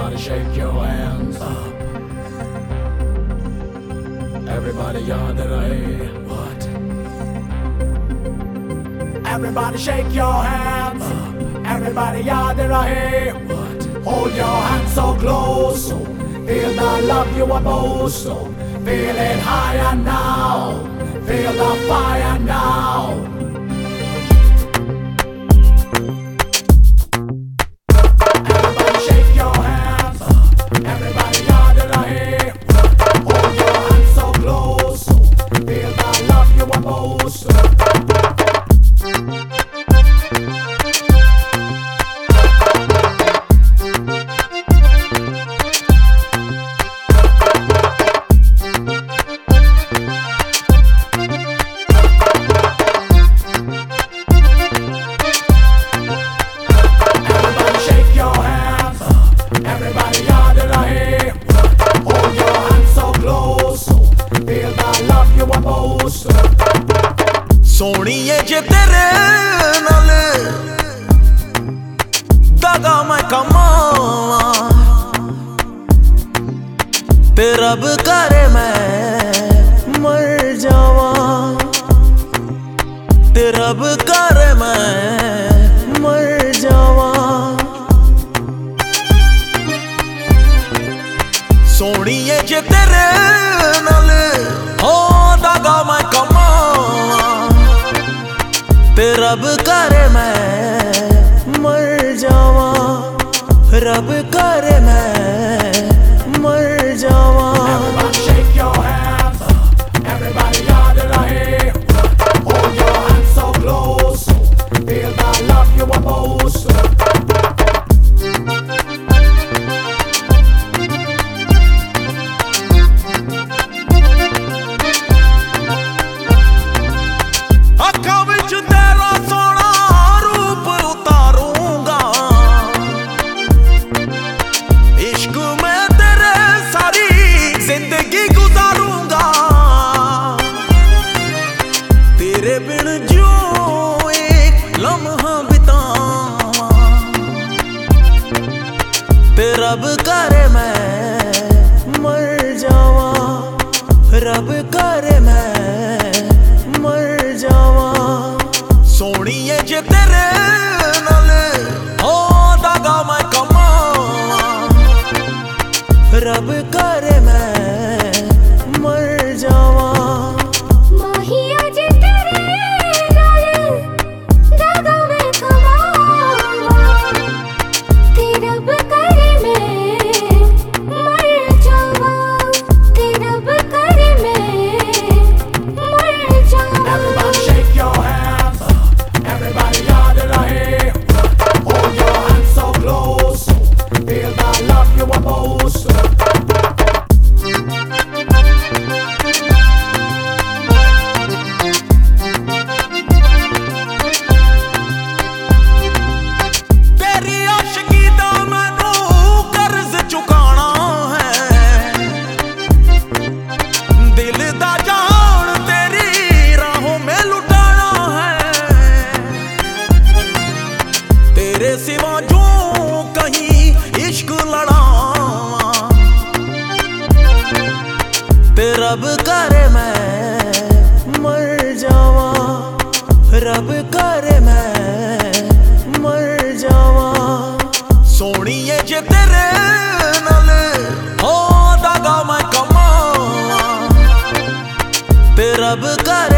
Everybody shake your hands up. Everybody yaad rahe. What? Everybody shake your hands up. Everybody yaad rahe. What? Hold your hands so close. So feel the love you are most. So feel it higher now. Feel the fire now. रब करे मैं मर जावा। ते रब करे मैं मर जावा। सोनिए जे तेरे नाल हो दागा मैं कमा ते रब करे मैं मर जावा। रब करे मैं एक लम्हा बितावा रब कर मैं मर जावा रब कर ਰੱਬ ਕਰੇ ਮੈਂ ਮਰ ਜਾਵਾਂ। ਰੱਬ ਕਰੇ ਮੈਂ ਮਰ ਜਾਵਾਂ। ਸੋਣੀਏ ਜੇ ਤੇਰੇ ਨਾਲ ਹੋ ਦਗਾ ਮੈਂ ਕਮਾਵਾਂ ਤੇ ਰੱਬ ਕਰੇ